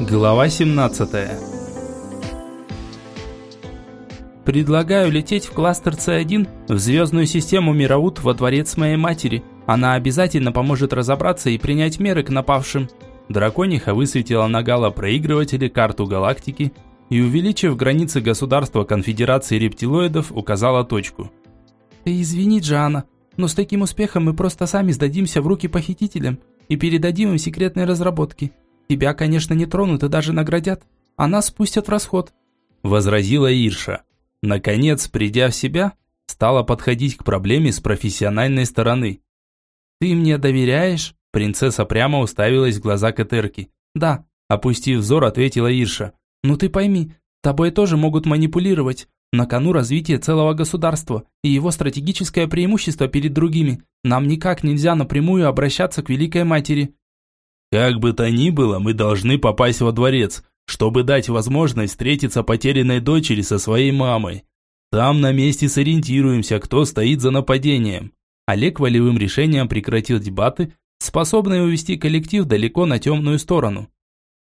Глава 17 Предлагаю лететь в кластер С1 в звездную систему Мираут во дворец моей матери. Она обязательно поможет разобраться и принять меры к напавшим. Дракониха высветила на гало-проигрывателе карту галактики и, увеличив границы государства Конфедерации рептилоидов, указала точку. «Ты извини, Джоанна, но с таким успехом мы просто сами сдадимся в руки похитителям и передадим им секретные разработки. Тебя, конечно, не тронут и даже наградят, а нас спустят в расход», – возразила Ирша. Наконец, придя в себя, стала подходить к проблеме с профессиональной стороны. «Ты мне доверяешь?» Принцесса прямо уставилась в глаза Катерки. «Да», – опустив взор, ответила Ирша. «Ну ты пойми, тобой тоже могут манипулировать. На кону развитие целого государства и его стратегическое преимущество перед другими. Нам никак нельзя напрямую обращаться к Великой Матери». «Как бы то ни было, мы должны попасть во дворец, чтобы дать возможность встретиться потерянной дочери со своей мамой. Там на месте сориентируемся, кто стоит за нападением». Олег волевым решением прекратил дебаты, способные увести коллектив далеко на темную сторону.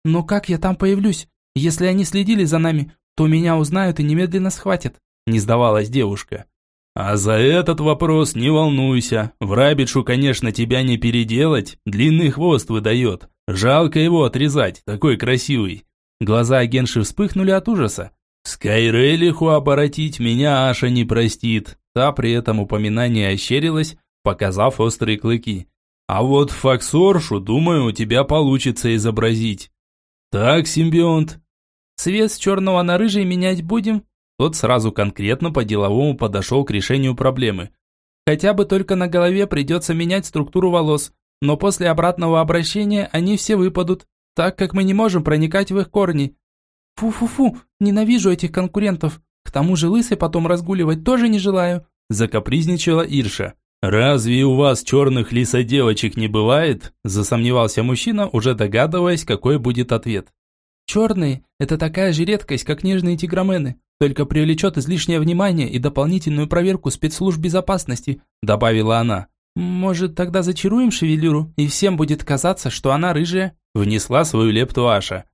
«Но как я там появлюсь? Если они следили за нами, то меня узнают и немедленно схватят», – не сдавалась девушка. «А за этот вопрос не волнуйся. В Рабишу, конечно, тебя не переделать. Длинный хвост выдает. Жалко его отрезать, такой красивый». Глаза агентши вспыхнули от ужаса. «Скайрелиху оборотить меня Аша не простит». Та при этом упоминание ощерилась, показав острые клыки. «А вот Факсоршу, думаю, у тебя получится изобразить». «Так, симбионт, Цвет с черного на рыжий менять будем?» Тот сразу конкретно по-деловому подошел к решению проблемы. «Хотя бы только на голове придется менять структуру волос, но после обратного обращения они все выпадут, так как мы не можем проникать в их корни. Фу-фу-фу, ненавижу этих конкурентов. К тому же лысый потом разгуливать тоже не желаю», закапризничала Ирша. «Разве у вас черных лисодевочек не бывает?» засомневался мужчина, уже догадываясь, какой будет ответ. Черные – это такая же редкость, как нежные тигромены, только привлечет излишнее внимание и дополнительную проверку спецслужб безопасности», – добавила она. «Может, тогда зачаруем шевелюру, и всем будет казаться, что она рыжая?» – внесла свою лепту Аша.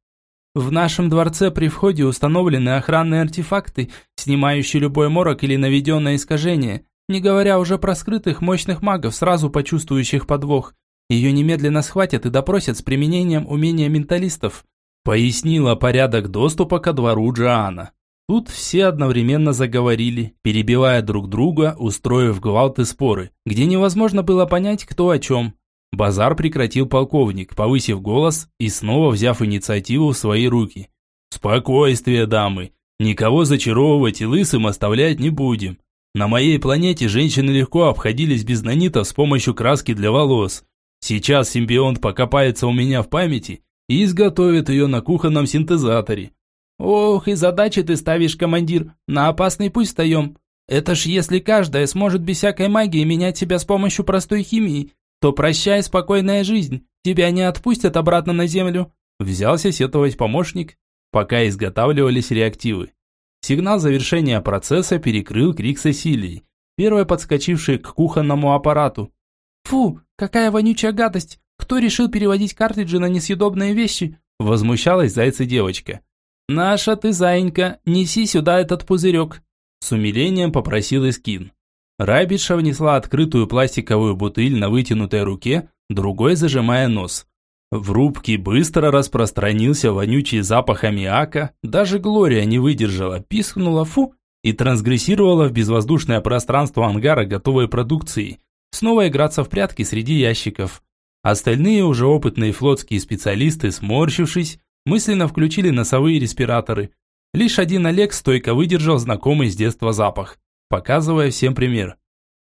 «В нашем дворце при входе установлены охранные артефакты, снимающие любой морок или наведенное искажение, не говоря уже про скрытых мощных магов, сразу почувствующих подвох. Ее немедленно схватят и допросят с применением умения менталистов. Пояснила порядок доступа ко двору Джоанна. Тут все одновременно заговорили, перебивая друг друга, устроив и споры, где невозможно было понять, кто о чем. Базар прекратил полковник, повысив голос и снова взяв инициативу в свои руки. «Спокойствие, дамы! Никого зачаровывать и лысым оставлять не будем. На моей планете женщины легко обходились без нанитов с помощью краски для волос. Сейчас симбионт покопается у меня в памяти и изготовит ее на кухонном синтезаторе. Ох, и задачи ты ставишь, командир, на опасный путь встаем. Это ж если каждая сможет без всякой магии менять себя с помощью простой химии, то прощай спокойная жизнь, тебя не отпустят обратно на землю. Взялся сетовать помощник, пока изготавливались реактивы. Сигнал завершения процесса перекрыл крик Сесилии, первой подскочившей к кухонному аппарату. «Фу, какая вонючая гадость! Кто решил переводить картриджи на несъедобные вещи?» Возмущалась зайца девочка. «Наша ты, заинька, неси сюда этот пузырек!» С умилением попросил Искин. Рабиша внесла открытую пластиковую бутыль на вытянутой руке, другой зажимая нос. В рубке быстро распространился вонючий запах аммиака, даже Глория не выдержала, пискнула «фу» и трансгрессировала в безвоздушное пространство ангара готовой продукции, снова играться в прятки среди ящиков. Остальные уже опытные флотские специалисты, сморщившись, мысленно включили носовые респираторы. Лишь один Олег стойко выдержал знакомый с детства запах, показывая всем пример.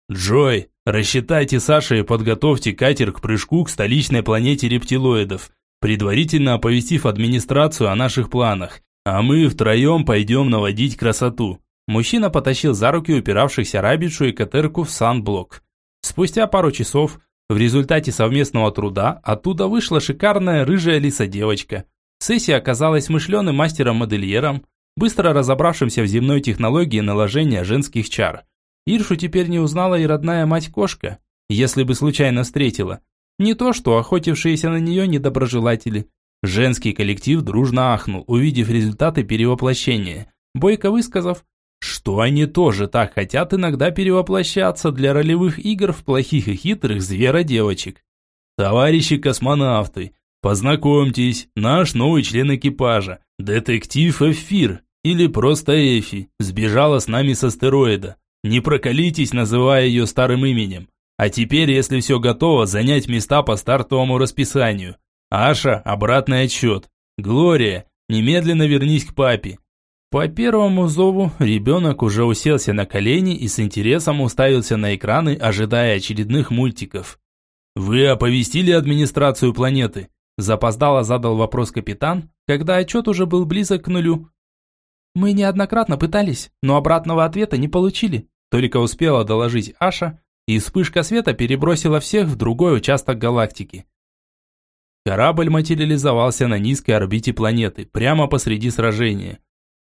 «Джой, рассчитайте Саше и подготовьте катер к прыжку к столичной планете рептилоидов, предварительно оповестив администрацию о наших планах, а мы втроем пойдем наводить красоту». Мужчина потащил за руки упиравшихся Рабишу и Катерку в санблок. Спустя пару часов в результате совместного труда оттуда вышла шикарная рыжая лиса-девочка. Сессия оказалась мышленым мастером-модельером, быстро разобравшимся в земной технологии наложения женских чар. Иршу теперь не узнала и родная мать-кошка, если бы случайно встретила. Не то, что охотившиеся на нее недоброжелатели. Женский коллектив дружно ахнул, увидев результаты перевоплощения. Бойко высказав, что они тоже так хотят иногда перевоплощаться для ролевых игр в плохих и хитрых зверодевочек. Товарищи космонавты, познакомьтесь, наш новый член экипажа, детектив Эфир, или просто Эфи, сбежала с нами с астероида. Не проколитесь, называя ее старым именем. А теперь, если все готово, занять места по стартовому расписанию. Аша, обратный отсчет. Глория, немедленно вернись к папе. По первому зову ребенок уже уселся на колени и с интересом уставился на экраны, ожидая очередных мультиков. «Вы оповестили администрацию планеты?» Запоздало задал вопрос капитан, когда отчет уже был близок к нулю. «Мы неоднократно пытались, но обратного ответа не получили», только успела доложить Аша, и вспышка света перебросила всех в другой участок галактики. Корабль материализовался на низкой орбите планеты, прямо посреди сражения.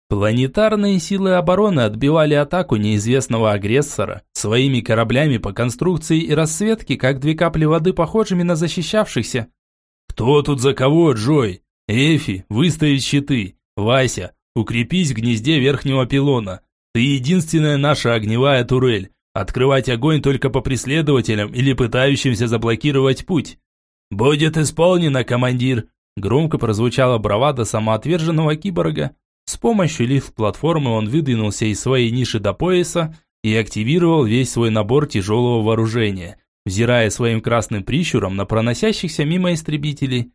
Планетарные силы обороны отбивали атаку неизвестного агрессора своими кораблями по конструкции и расцветке, как две капли воды, похожими на защищавшихся. «Кто тут за кого, Джой? Эфи, выставить щиты. Вася, укрепись в гнезде верхнего пилона. Ты единственная наша огневая турель. Открывать огонь только по преследователям или пытающимся заблокировать путь. «Будет исполнено, командир!» Громко прозвучала бравада самоотверженного киборга. С помощью лифт-платформы он выдвинулся из своей ниши до пояса и активировал весь свой набор тяжелого вооружения, взирая своим красным прищуром на проносящихся мимо истребителей.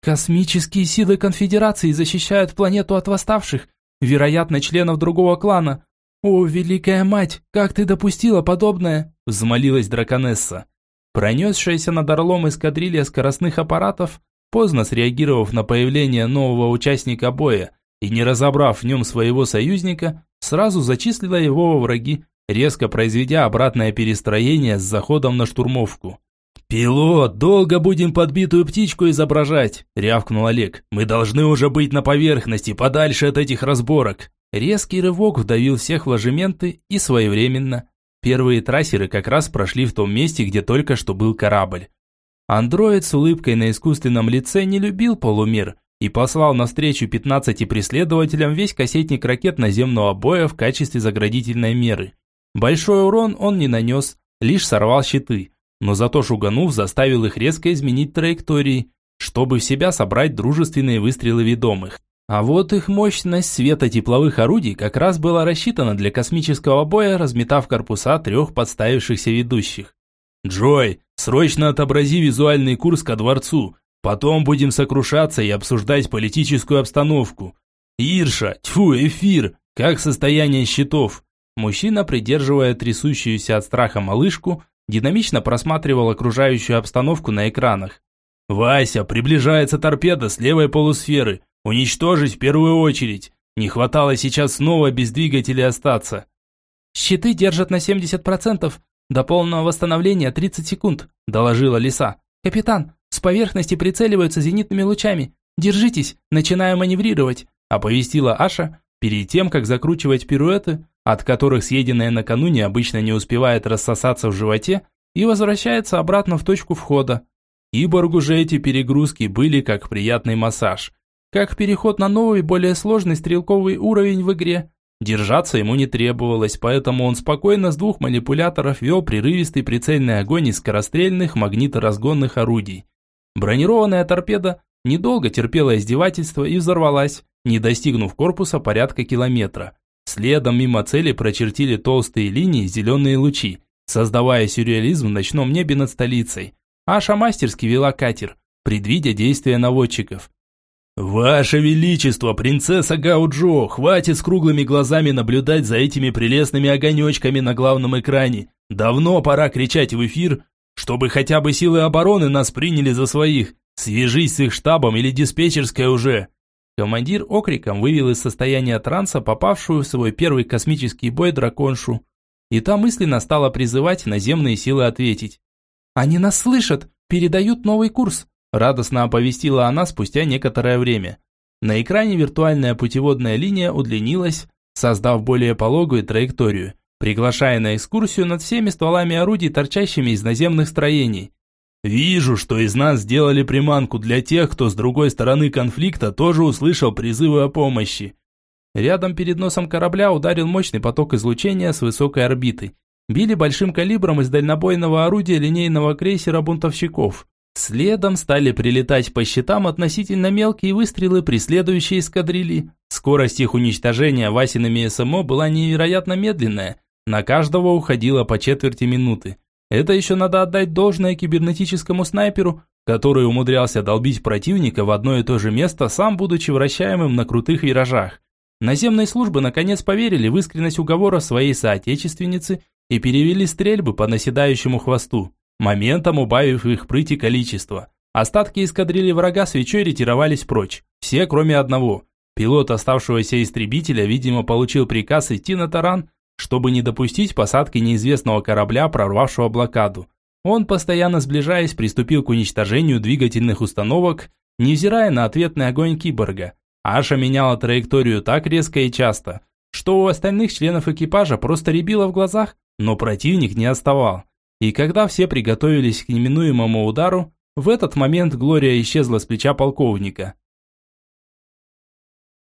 «Космические силы Конфедерации защищают планету от восставших, вероятно, членов другого клана. О, Великая Мать, как ты допустила подобное?» – взмолилась драконесса. Пронесшаяся над Орлом эскадрилья скоростных аппаратов, поздно среагировав на появление нового участника боя, и не разобрав в нем своего союзника, сразу зачислила его во враги, резко произведя обратное перестроение с заходом на штурмовку. «Пилот, долго будем подбитую птичку изображать!» – рявкнул Олег. «Мы должны уже быть на поверхности, подальше от этих разборок!» Резкий рывок вдавил всех в ложементы и своевременно. Первые трассеры как раз прошли в том месте, где только что был корабль. Андроид с улыбкой на искусственном лице не любил полумер и послал навстречу 15 преследователям весь кассетник ракет наземного боя в качестве заградительной меры. Большой урон он не нанес, лишь сорвал щиты, но зато шуганув заставил их резко изменить траектории, чтобы в себя собрать дружественные выстрелы ведомых. А вот их мощность светотепловых орудий как раз была рассчитана для космического боя, разметав корпуса трех подставившихся ведущих. «Джой, срочно отобрази визуальный курс ко дворцу, Потом будем сокрушаться и обсуждать политическую обстановку. Ирша, тьфу, эфир, как состояние счетов? Мужчина, придерживая трясущуюся от страха малышку, динамично просматривал окружающую обстановку на экранах. «Вася, приближается торпеда с левой полусферы. Уничтожить в первую очередь. Не хватало сейчас снова без двигателей остаться». «Щиты держат на 70%. До полного восстановления 30 секунд», – доложила Лиса. «Капитан, с поверхности прицеливаются зенитными лучами. Держитесь, начинаю маневрировать», – оповестила Аша, перед тем, как закручивать пируэты, от которых съеденное накануне обычно не успевает рассосаться в животе и возвращается обратно в точку входа. Киборгу же эти перегрузки были как приятный массаж, как переход на новый, более сложный стрелковый уровень в игре. Держаться ему не требовалось, поэтому он спокойно с двух манипуляторов вел прерывистый прицельный огонь из скорострельных магниторазгонных орудий. Бронированная торпеда недолго терпела издевательство и взорвалась, не достигнув корпуса порядка километра. Следом мимо цели прочертили толстые линии зеленые лучи, создавая сюрреализм в ночном небе над столицей. Аша мастерски вела катер, предвидя действия наводчиков. «Ваше Величество, принцесса Гауджо, хватит с круглыми глазами наблюдать за этими прелестными огонечками на главном экране. Давно пора кричать в эфир, чтобы хотя бы силы обороны нас приняли за своих. Свяжись с их штабом или диспетчерской уже». Командир окриком вывел из состояния транса попавшую в свой первый космический бой драконшу. И та мысленно стала призывать наземные силы ответить. «Они нас слышат, передают новый курс. Радостно оповестила она спустя некоторое время. На экране виртуальная путеводная линия удлинилась, создав более пологую траекторию, приглашая на экскурсию над всеми стволами орудий, торчащими из наземных строений. Вижу, что из нас сделали приманку для тех, кто с другой стороны конфликта тоже услышал призывы о помощи. Рядом перед носом корабля ударил мощный поток излучения с высокой орбиты. Били большим калибром из дальнобойного орудия линейного крейсера бунтовщиков. Следом стали прилетать по щитам относительно мелкие выстрелы преследующие эскадрильи. Скорость их уничтожения Васиными СМО была невероятно медленная. На каждого уходило по четверти минуты. Это еще надо отдать должное кибернетическому снайперу, который умудрялся долбить противника в одно и то же место, сам будучи вращаемым на крутых виражах. Наземные службы наконец поверили в искренность уговора своей соотечественницы и перевели стрельбы по наседающему хвосту, моментом убавив их прыть количество. Остатки эскадрильи врага свечой ретировались прочь, все кроме одного. Пилот оставшегося истребителя, видимо, получил приказ идти на таран, чтобы не допустить посадки неизвестного корабля, прорвавшего блокаду. Он, постоянно сближаясь, приступил к уничтожению двигательных установок, невзирая на ответный огонь киборга. Аша меняла траекторию так резко и часто, что у остальных членов экипажа просто рябило в глазах, но противник не отставал. И когда все приготовились к неминуемому удару, в этот момент Глория исчезла с плеча полковника.